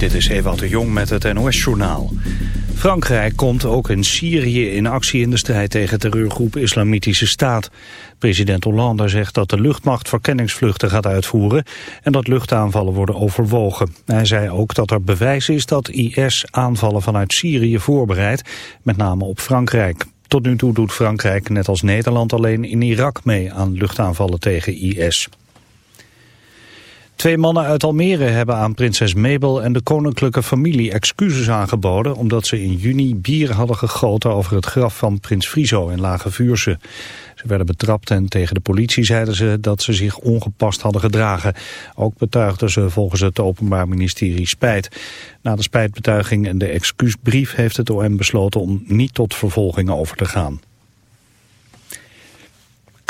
Dit is Ewout de Jong met het NOS-journaal. Frankrijk komt ook in Syrië in actie in de strijd tegen terreurgroep Islamitische Staat. President Hollande zegt dat de luchtmacht verkenningsvluchten gaat uitvoeren... en dat luchtaanvallen worden overwogen. Hij zei ook dat er bewijs is dat IS aanvallen vanuit Syrië voorbereidt... met name op Frankrijk. Tot nu toe doet Frankrijk net als Nederland alleen in Irak mee aan luchtaanvallen tegen IS. Twee mannen uit Almere hebben aan prinses Mabel en de koninklijke familie excuses aangeboden... omdat ze in juni bier hadden gegoten over het graf van prins Friso in Lage Vuurse. Ze werden betrapt en tegen de politie zeiden ze dat ze zich ongepast hadden gedragen. Ook betuigden ze volgens het Openbaar Ministerie spijt. Na de spijtbetuiging en de excuusbrief heeft het OM besloten om niet tot vervolgingen over te gaan.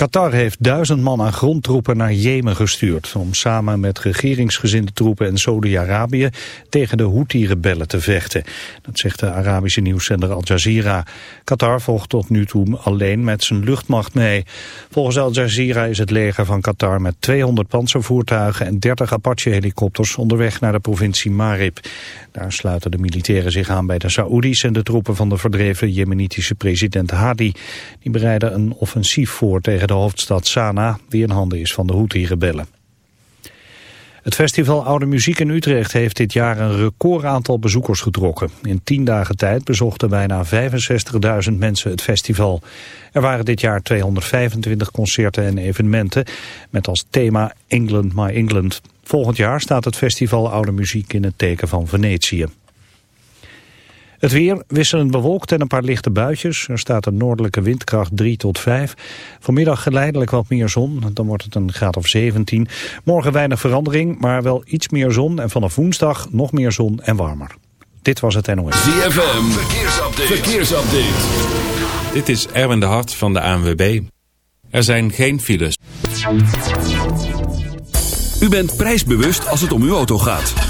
Qatar heeft duizend man aan grondtroepen naar Jemen gestuurd... om samen met regeringsgezinde troepen in Saudi-Arabië... tegen de Houthi-rebellen te vechten. Dat zegt de Arabische nieuwszender Al Jazeera. Qatar volgt tot nu toe alleen met zijn luchtmacht mee. Volgens Al Jazeera is het leger van Qatar met 200 panzervoertuigen... en 30 Apache-helikopters onderweg naar de provincie Marib. Daar sluiten de militairen zich aan bij de Saoedi's... en de troepen van de verdreven jemenitische president Hadi. Die bereiden een offensief voor tegen de hoofdstad Sanaa, die in handen is van de Houthi-rebellen. Het festival Oude Muziek in Utrecht heeft dit jaar een record aantal bezoekers getrokken. In tien dagen tijd bezochten bijna 65.000 mensen het festival. Er waren dit jaar 225 concerten en evenementen met als thema England My England. Volgend jaar staat het festival Oude Muziek in het teken van Venetië. Het weer wisselend bewolkt en een paar lichte buitjes. Er staat een noordelijke windkracht 3 tot 5. Vanmiddag geleidelijk wat meer zon. Dan wordt het een graad of 17. Morgen weinig verandering, maar wel iets meer zon. En vanaf woensdag nog meer zon en warmer. Dit was het NOS. ZFM, verkeersupdate. verkeersupdate. Dit is Erwin de Hart van de ANWB. Er zijn geen files. U bent prijsbewust als het om uw auto gaat.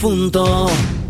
difunto.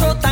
yo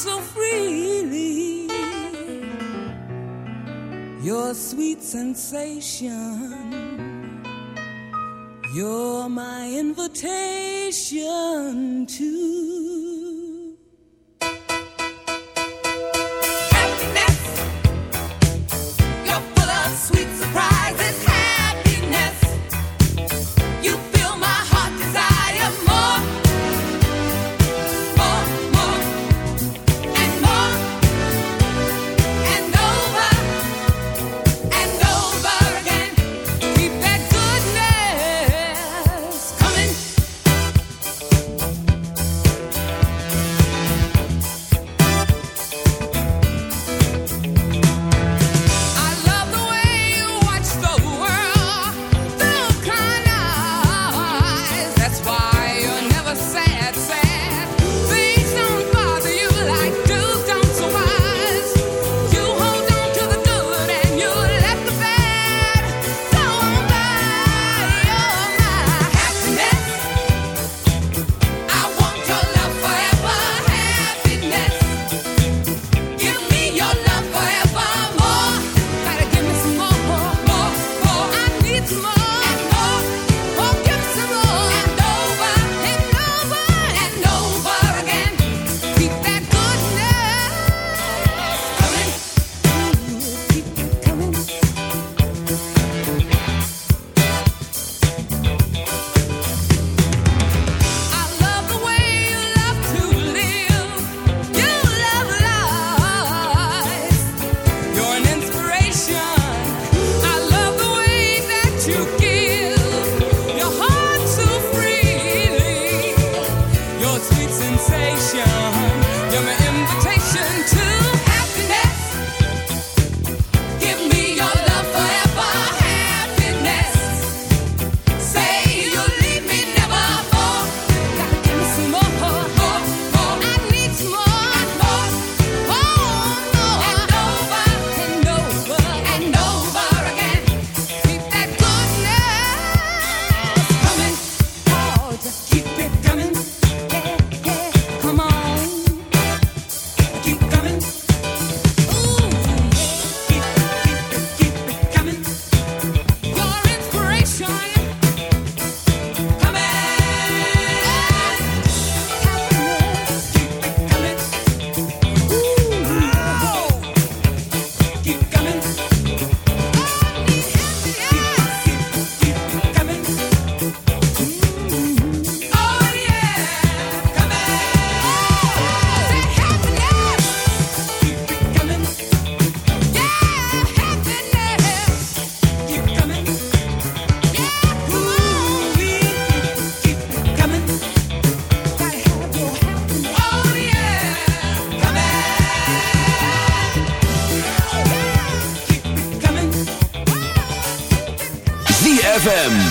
so freely. Your sweet sensation, you're my invitation to.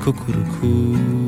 Cuckoo-cuckoo.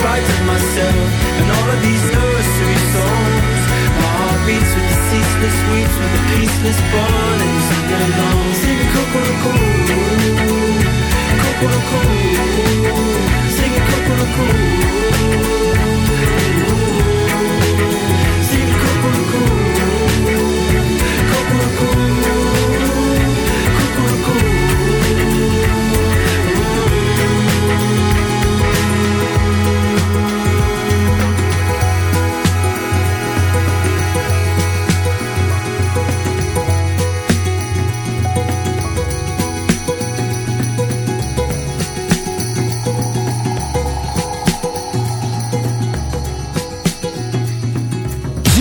spite myself and all of these nursery songs. My heart beats with the ceaseless weeps, with the peaceless burning sing along. Sing cuckoo-cuckoo, cuckoo-cuckoo, sing cuckoo-cuckoo. Sing cuckoo-cuckoo,